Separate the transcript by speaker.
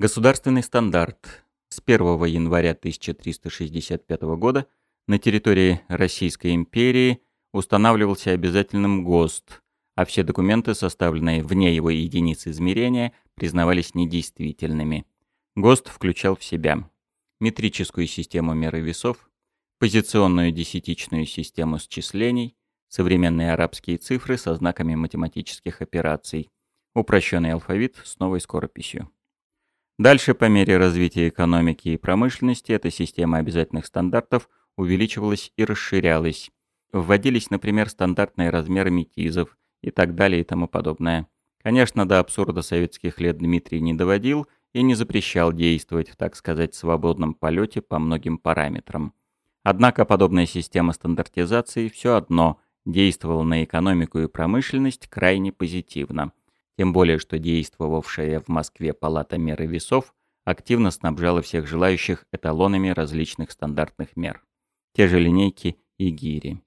Speaker 1: Государственный стандарт. С 1 января 1365 года на территории Российской империи устанавливался обязательным ГОСТ, а все документы, составленные вне его единиц измерения, признавались недействительными. ГОСТ включал в себя метрическую систему меры весов, позиционную десятичную систему счислений, современные арабские цифры со знаками математических операций, упрощенный алфавит с новой скорописью. Дальше, по мере развития экономики и промышленности, эта система обязательных стандартов увеличивалась и расширялась. Вводились, например, стандартные размеры метизов и так далее и тому подобное. Конечно, до абсурда советских лет Дмитрий не доводил и не запрещал действовать в, так сказать, свободном полете по многим параметрам. Однако подобная система стандартизации все одно действовала на экономику и промышленность крайне позитивно – тем более, что действовавшая в Москве палата меры весов активно снабжала всех желающих эталонами различных стандартных мер. Те же линейки и гири.